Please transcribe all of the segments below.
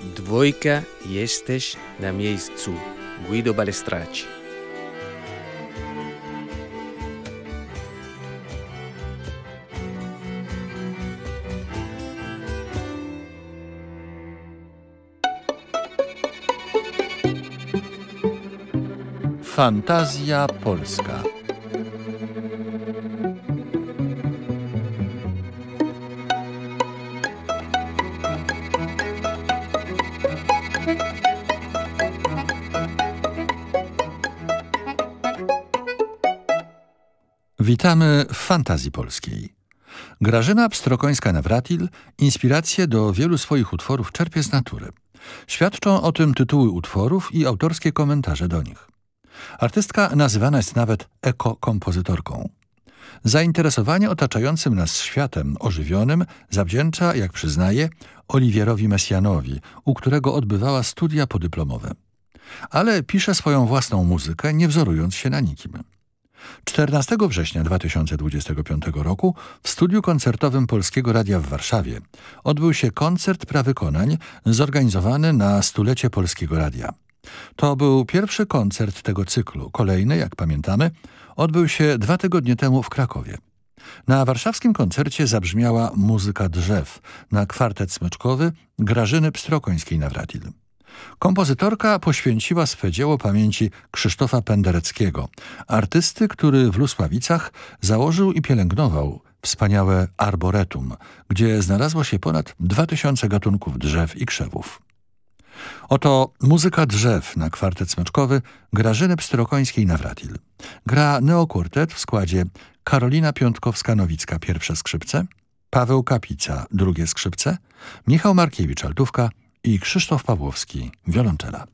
Dwójka jesteś na miejscu. Guido Balestracci. Fantazja Polska. Witamy w Fantazji Polskiej. Grażyna Pstrokońska-Nawratil inspirację do wielu swoich utworów czerpie z natury. Świadczą o tym tytuły utworów i autorskie komentarze do nich. Artystka nazywana jest nawet ekokompozytorką. Zainteresowanie otaczającym nas światem ożywionym zawdzięcza, jak przyznaje, Oliwierowi Mesjanowi, u którego odbywała studia podyplomowe. Ale pisze swoją własną muzykę, nie wzorując się na nikim. 14 września 2025 roku w studiu koncertowym Polskiego Radia w Warszawie odbył się koncert prawykonań zorganizowany na stulecie Polskiego Radia. To był pierwszy koncert tego cyklu. Kolejny, jak pamiętamy, odbył się dwa tygodnie temu w Krakowie. Na warszawskim koncercie zabrzmiała muzyka drzew na kwartet smyczkowy Grażyny Pstrokońskiej-Nawratil. Kompozytorka poświęciła swe dzieło pamięci Krzysztofa Pendereckiego, artysty, który w Lusławicach założył i pielęgnował wspaniałe arboretum, gdzie znalazło się ponad 2000 gatunków drzew i krzewów. Oto muzyka drzew na kwartet smyczkowy Grażyny Pstrokońskiej-Nawratil. Gra neokurtet w składzie Karolina Piątkowska-Nowicka pierwsze skrzypce, Paweł Kapica drugie skrzypce, Michał Markiewicz altówka i Krzysztof Pawłowski wiolonczela.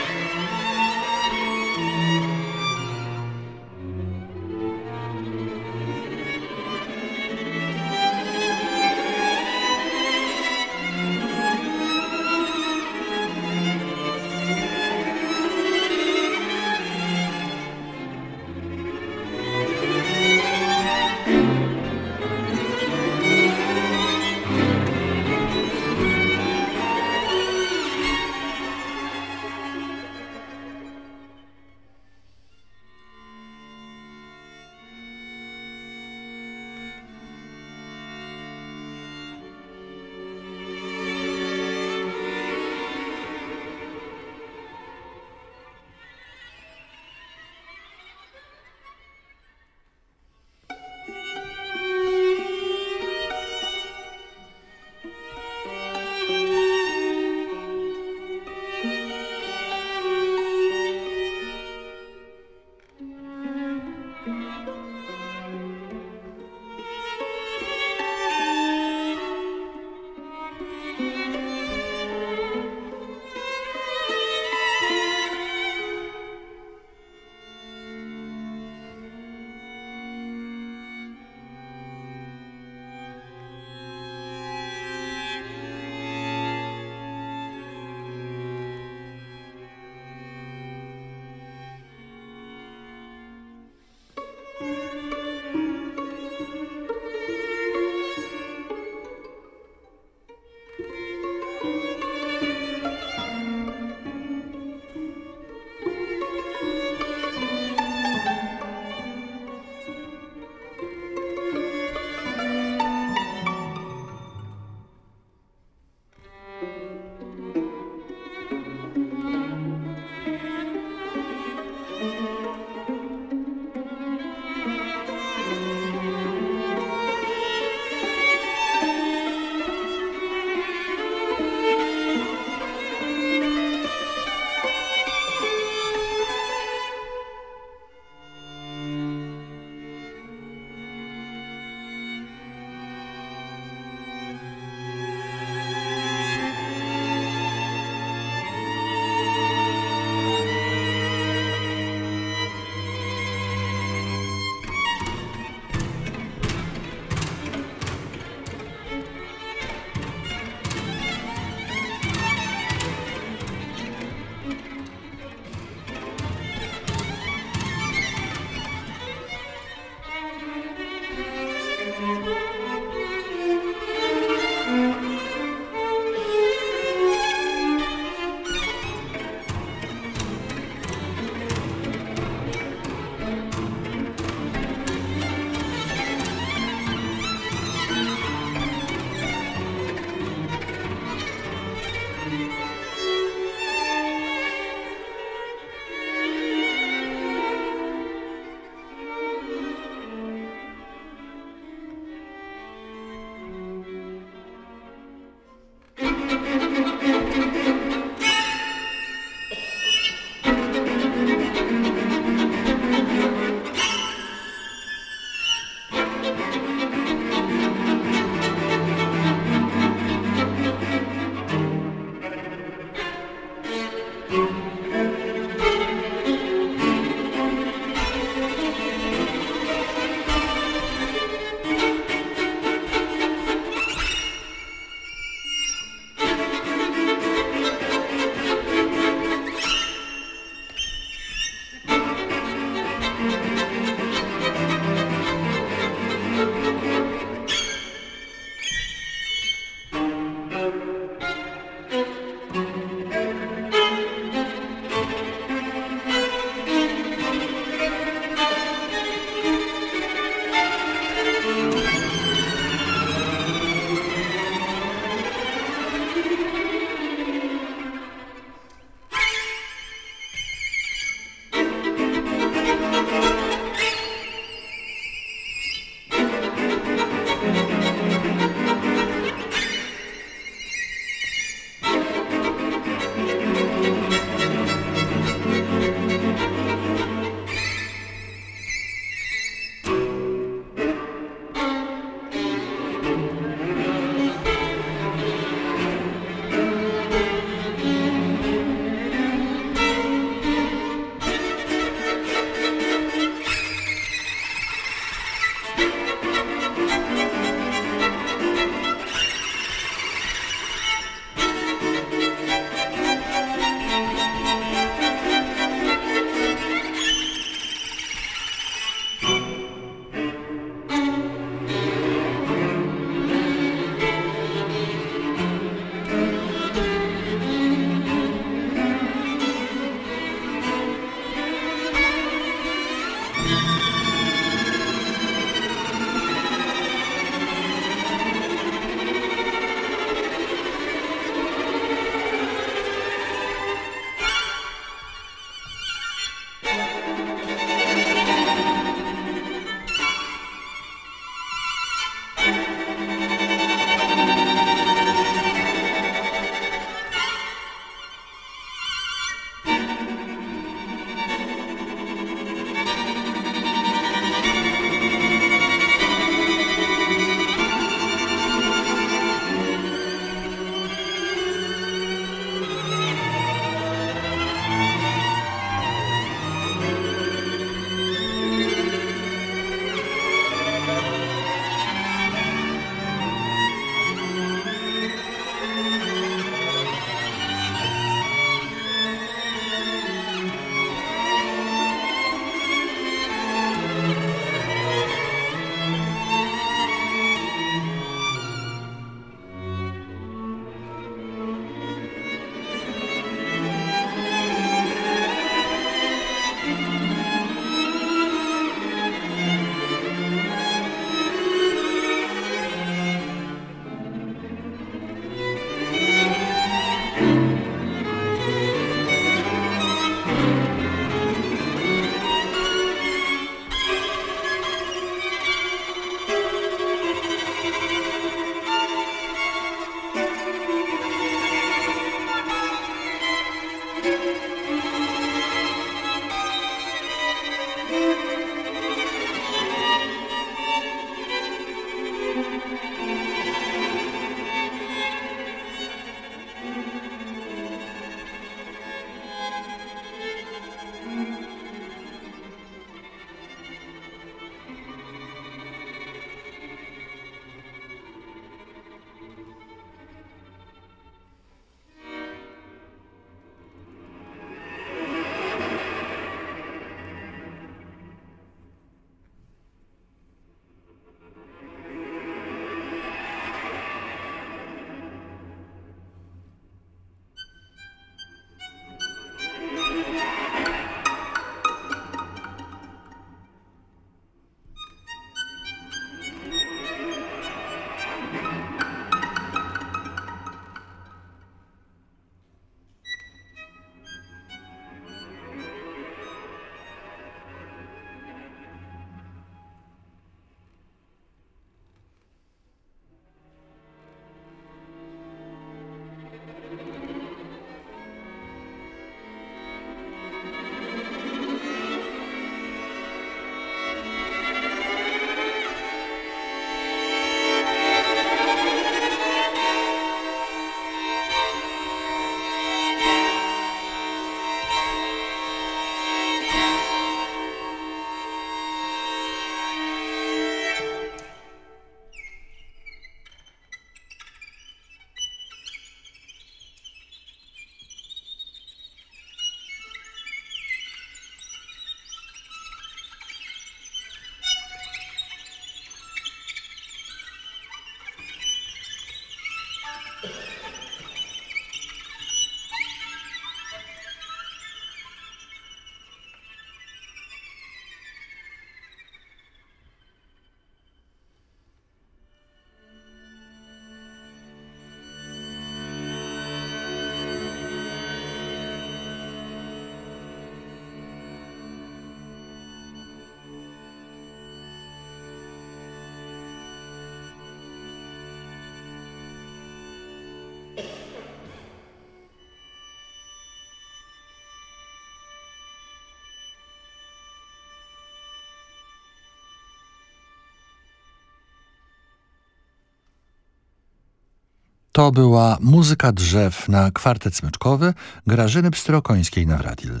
To była muzyka drzew na kwartet smyczkowy Grażyny Pstrokońskiej-Nawratil.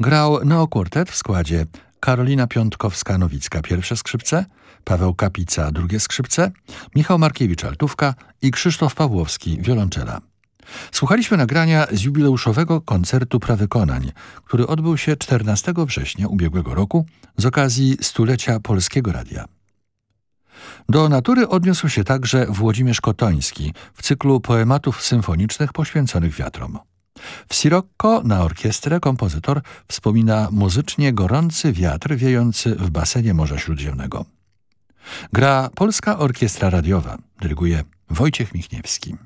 Grał neokwartet w składzie Karolina Piątkowska-Nowicka pierwsze skrzypce, Paweł Kapica drugie skrzypce, Michał Markiewicz altówka i Krzysztof Pawłowski wiolonczela. Słuchaliśmy nagrania z jubileuszowego koncertu prawykonań, który odbył się 14 września ubiegłego roku z okazji stulecia Polskiego Radia. Do natury odniósł się także Włodzimierz Kotoński w cyklu poematów symfonicznych poświęconych wiatrom. W Sirocco na orkiestrę kompozytor wspomina muzycznie gorący wiatr wiejący w basenie Morza Śródziemnego. Gra Polska Orkiestra Radiowa, dyryguje Wojciech Michniewski.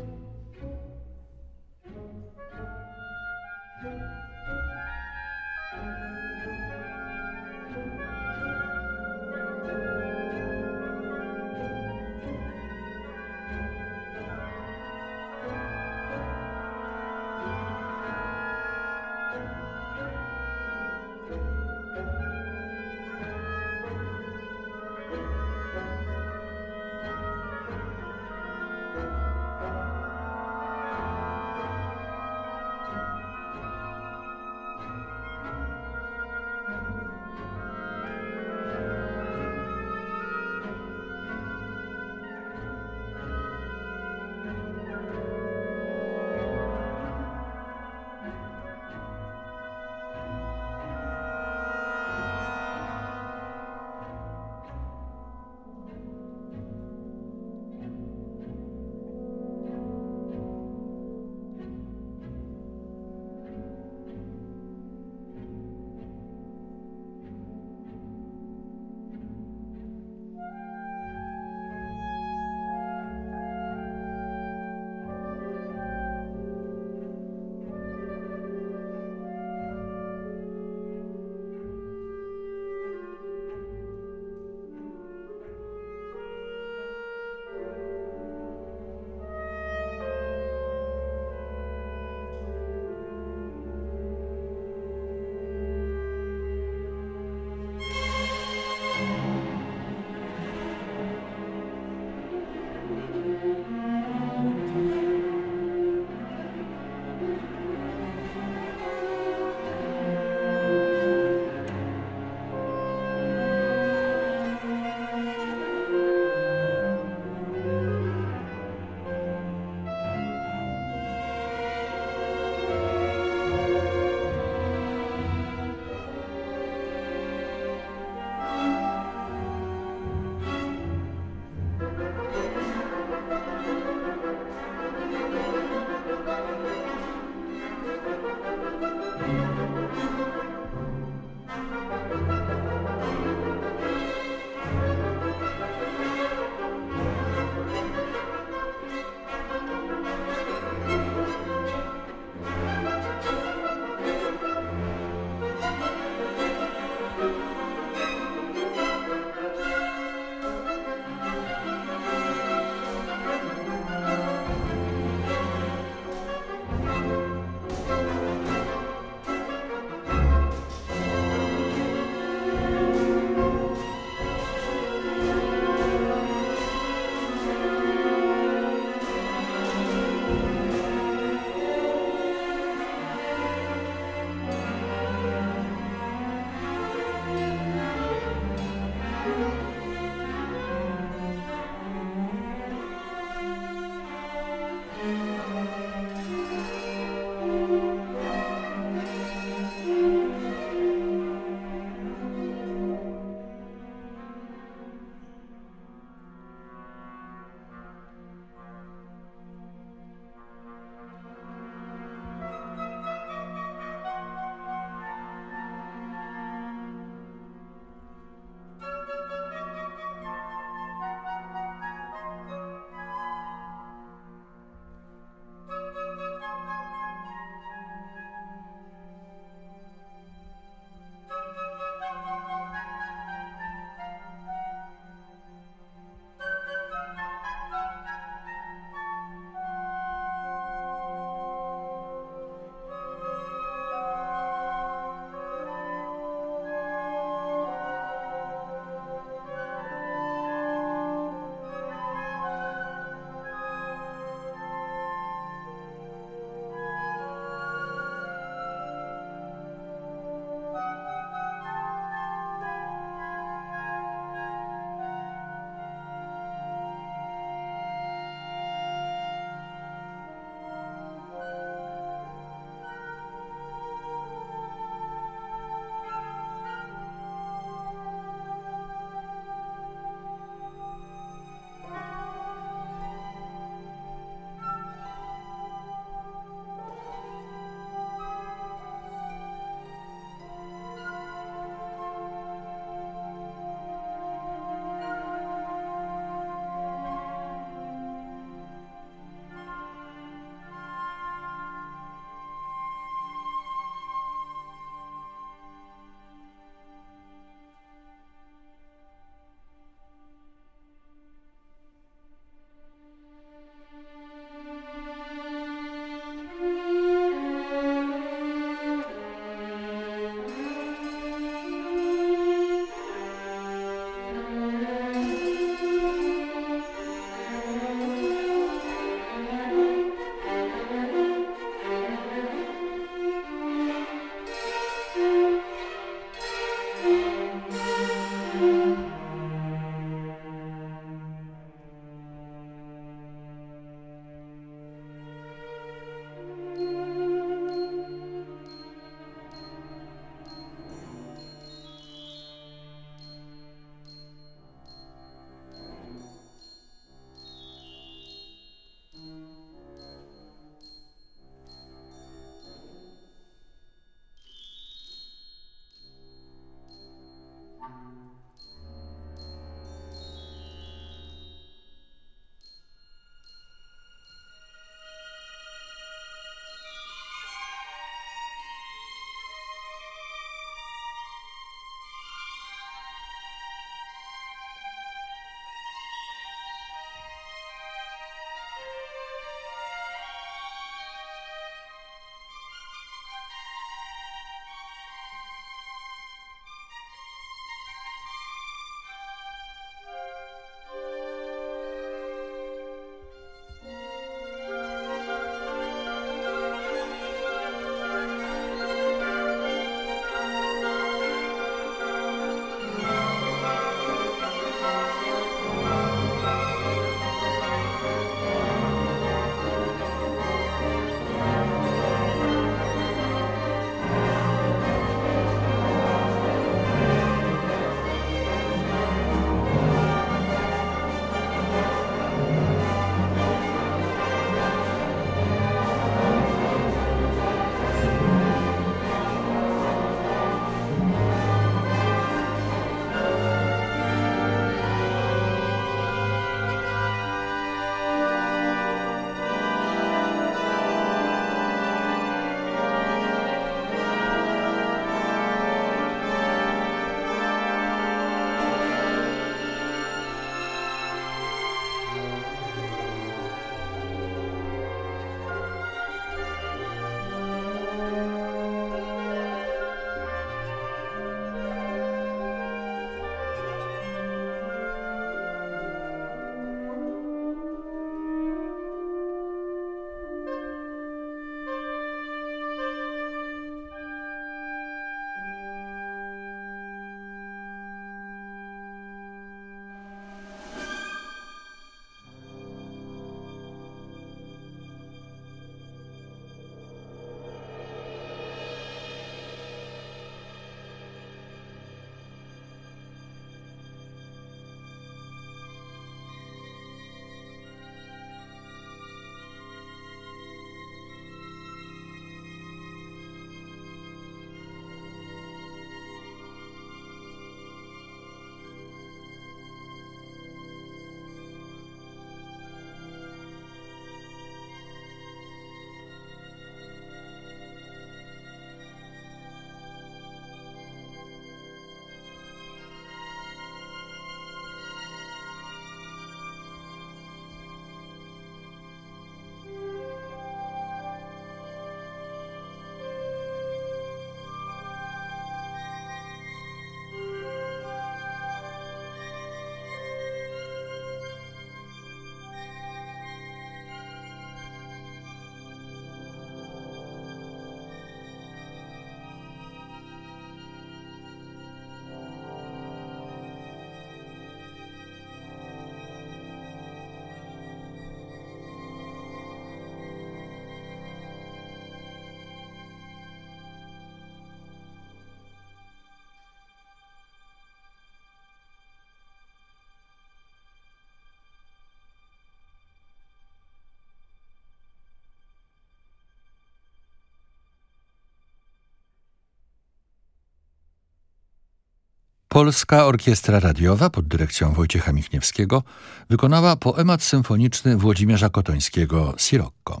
Polska Orkiestra Radiowa pod dyrekcją Wojciecha Michniewskiego wykonała poemat symfoniczny Włodzimierza Kotońskiego Sirocco.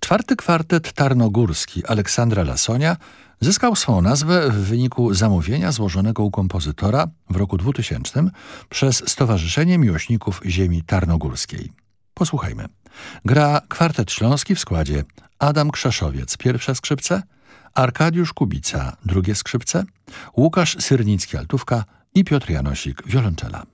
Czwarty kwartet tarnogórski Aleksandra Lasonia zyskał swą nazwę w wyniku zamówienia złożonego u kompozytora w roku 2000 przez Stowarzyszenie Miłośników Ziemi Tarnogórskiej. Posłuchajmy. Gra kwartet śląski w składzie Adam Krzeszowiec, pierwsze skrzypce, Arkadiusz Kubica, drugie skrzypce, Łukasz Syrnicki, altówka i Piotr Janosik, wiolonczela.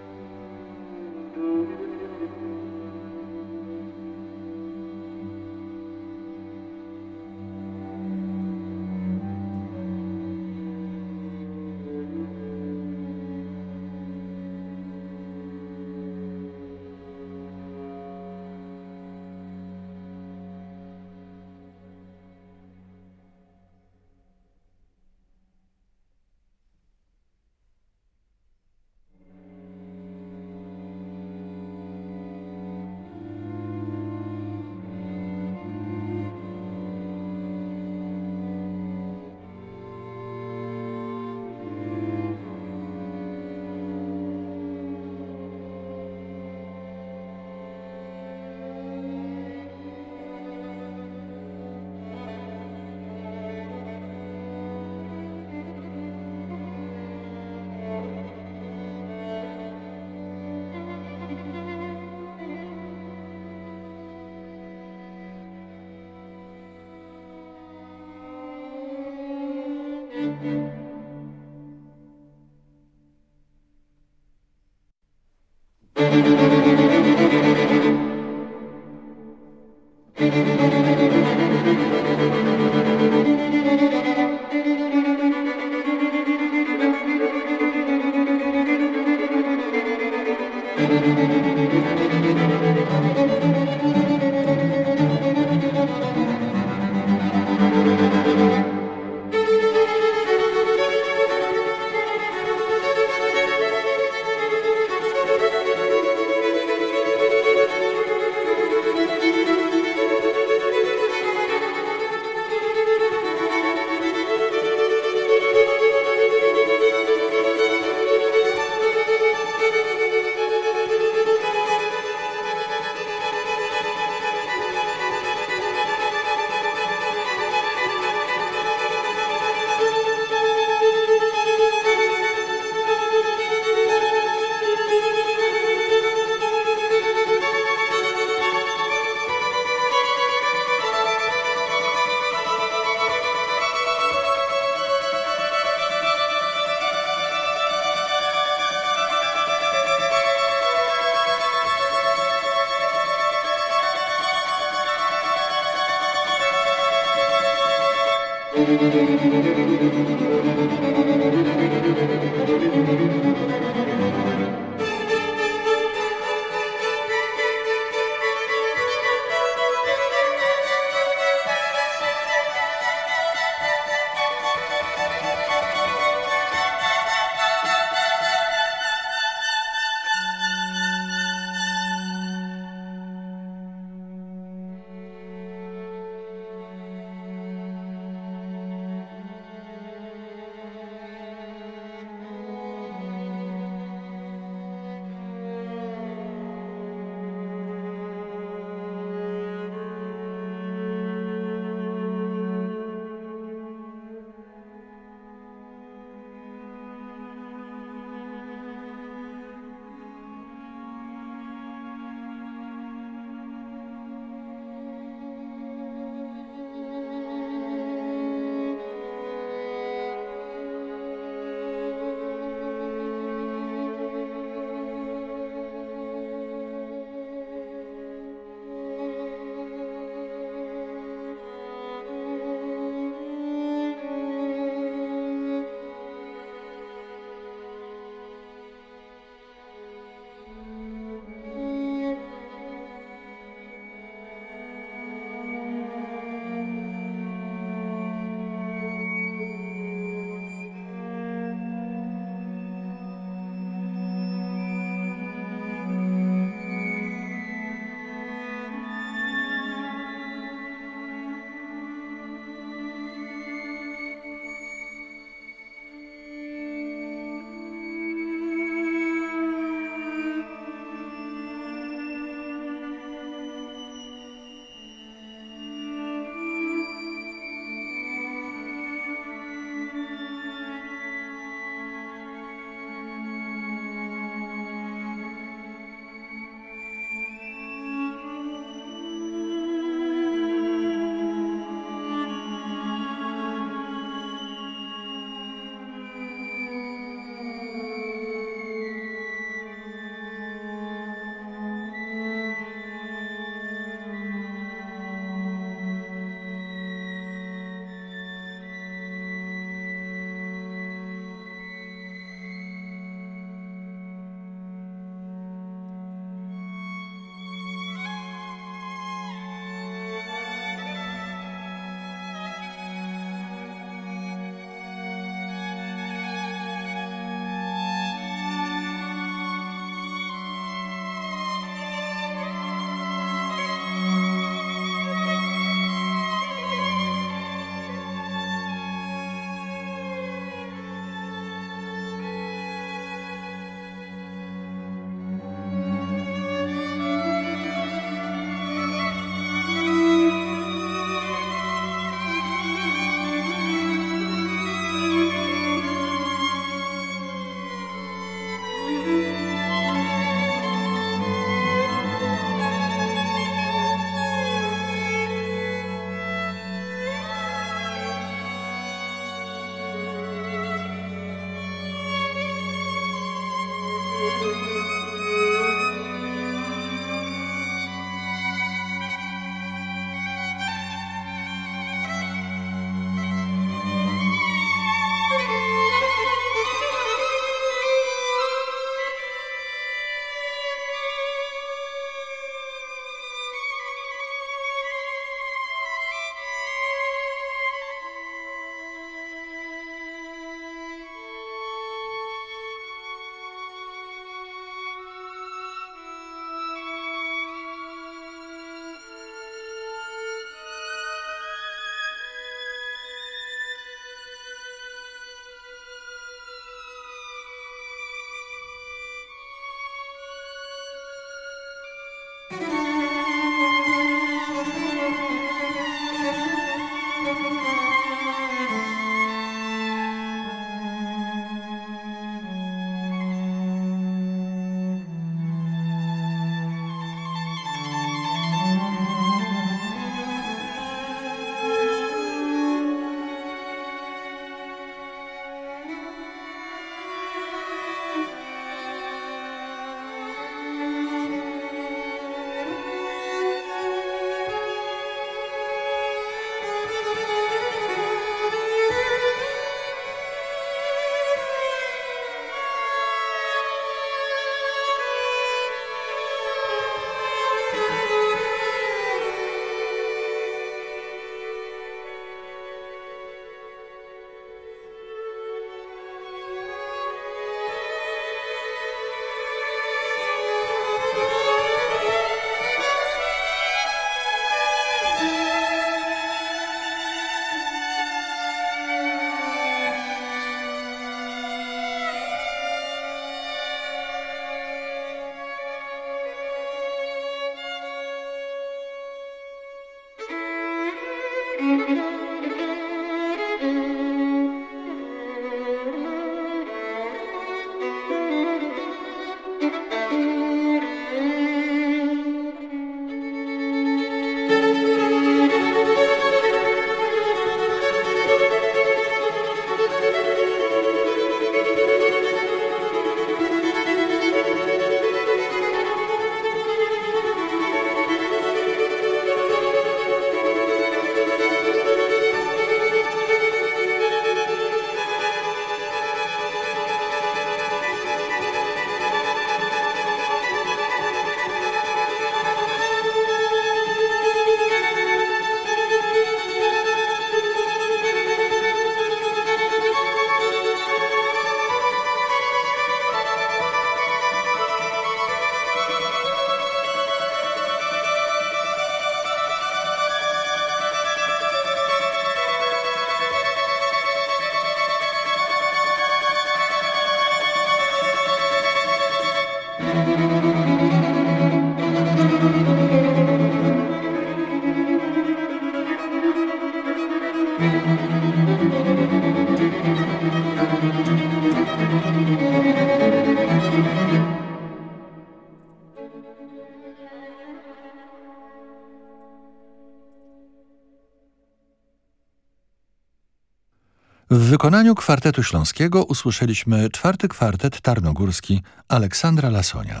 W wykonaniu kwartetu śląskiego usłyszeliśmy czwarty kwartet tarnogórski Aleksandra Lasonia.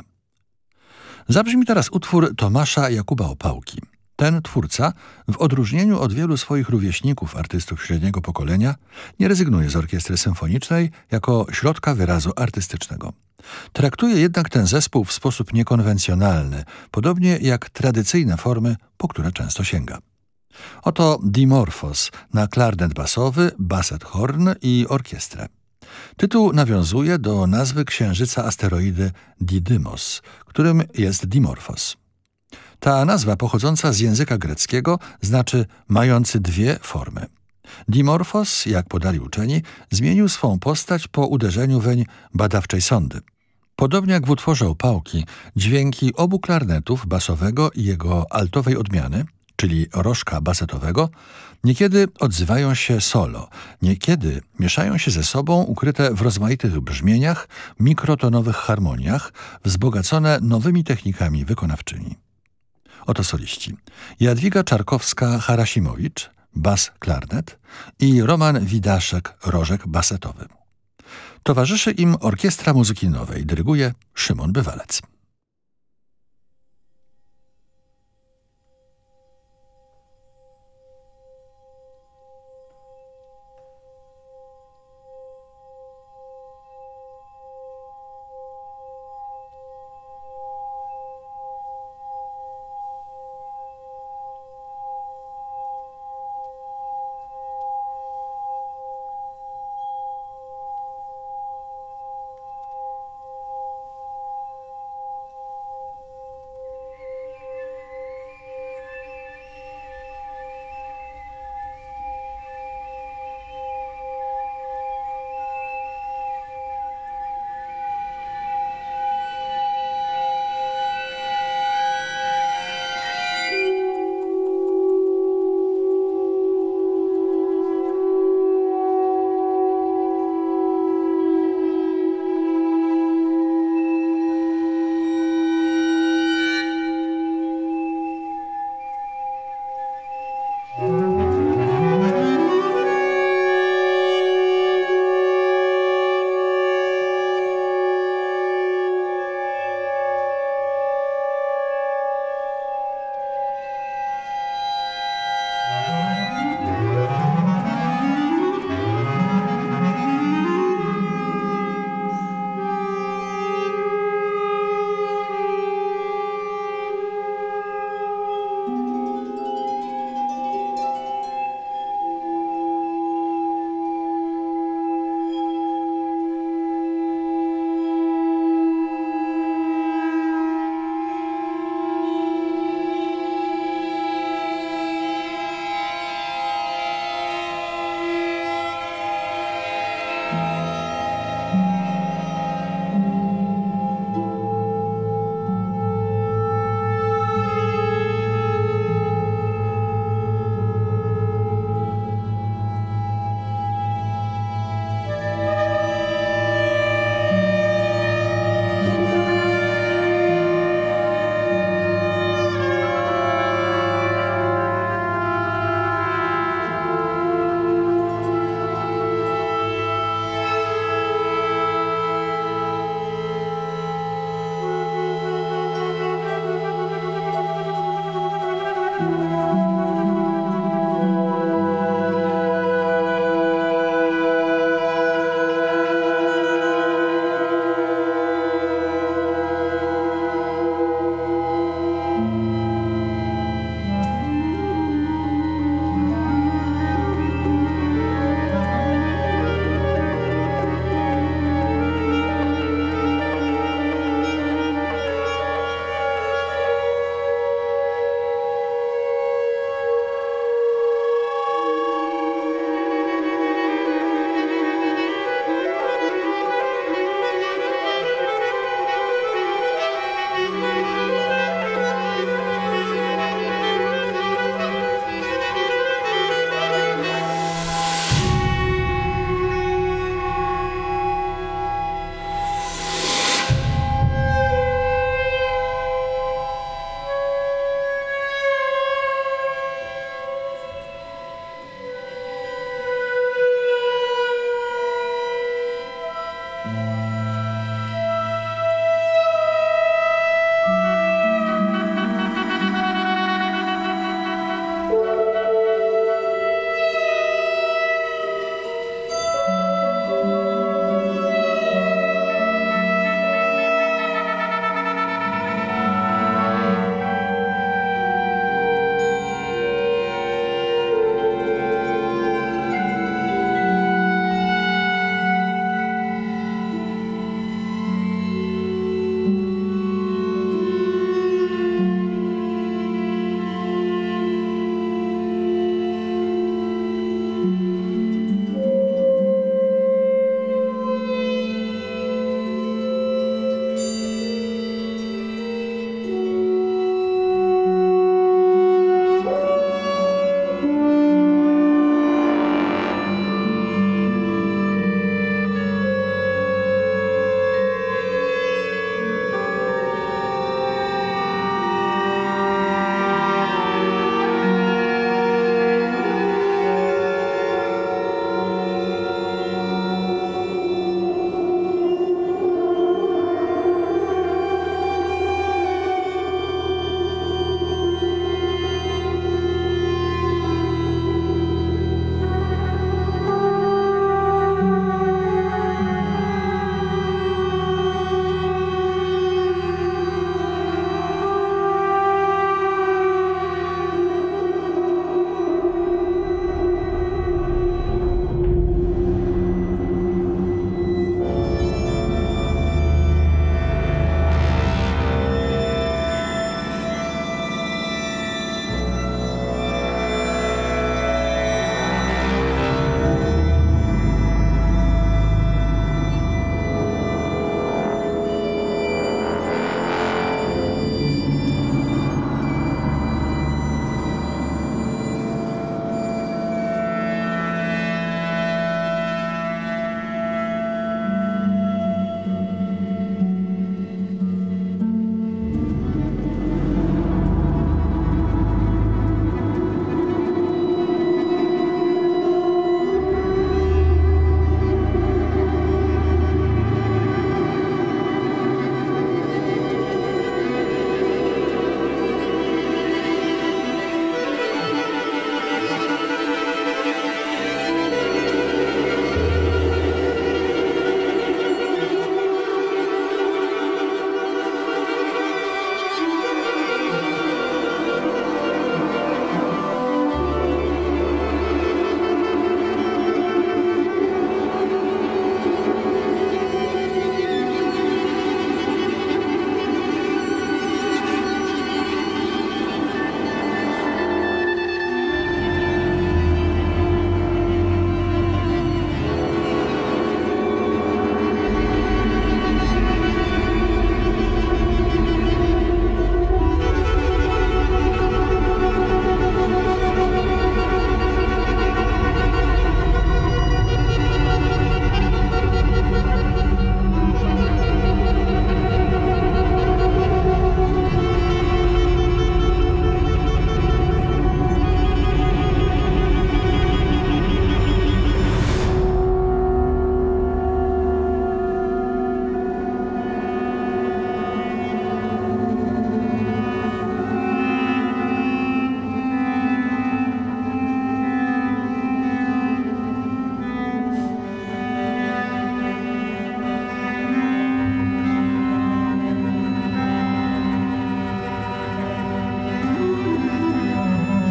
Zabrzmi teraz utwór Tomasza Jakuba Opałki. Ten twórca, w odróżnieniu od wielu swoich rówieśników artystów średniego pokolenia, nie rezygnuje z orkiestry symfonicznej jako środka wyrazu artystycznego. Traktuje jednak ten zespół w sposób niekonwencjonalny, podobnie jak tradycyjne formy, po które często sięga. Oto Dimorphos na klarnet basowy, baset horn i orkiestrę. Tytuł nawiązuje do nazwy księżyca asteroidy Didymos, którym jest Dimorphos. Ta nazwa pochodząca z języka greckiego znaczy mający dwie formy. Dimorphos, jak podali uczeni, zmienił swą postać po uderzeniu weń badawczej sondy. Podobnie jak w utworze Opałki, dźwięki obu klarnetów, basowego i jego altowej odmiany – czyli rożka basetowego, niekiedy odzywają się solo, niekiedy mieszają się ze sobą ukryte w rozmaitych brzmieniach, mikrotonowych harmoniach, wzbogacone nowymi technikami wykonawczymi. Oto soliści. Jadwiga Czarkowska-Harasimowicz, bas klarnet i Roman Widaszek, rożek basetowy. Towarzyszy im Orkiestra Muzyki Nowej, dyryguje Szymon Bywalec.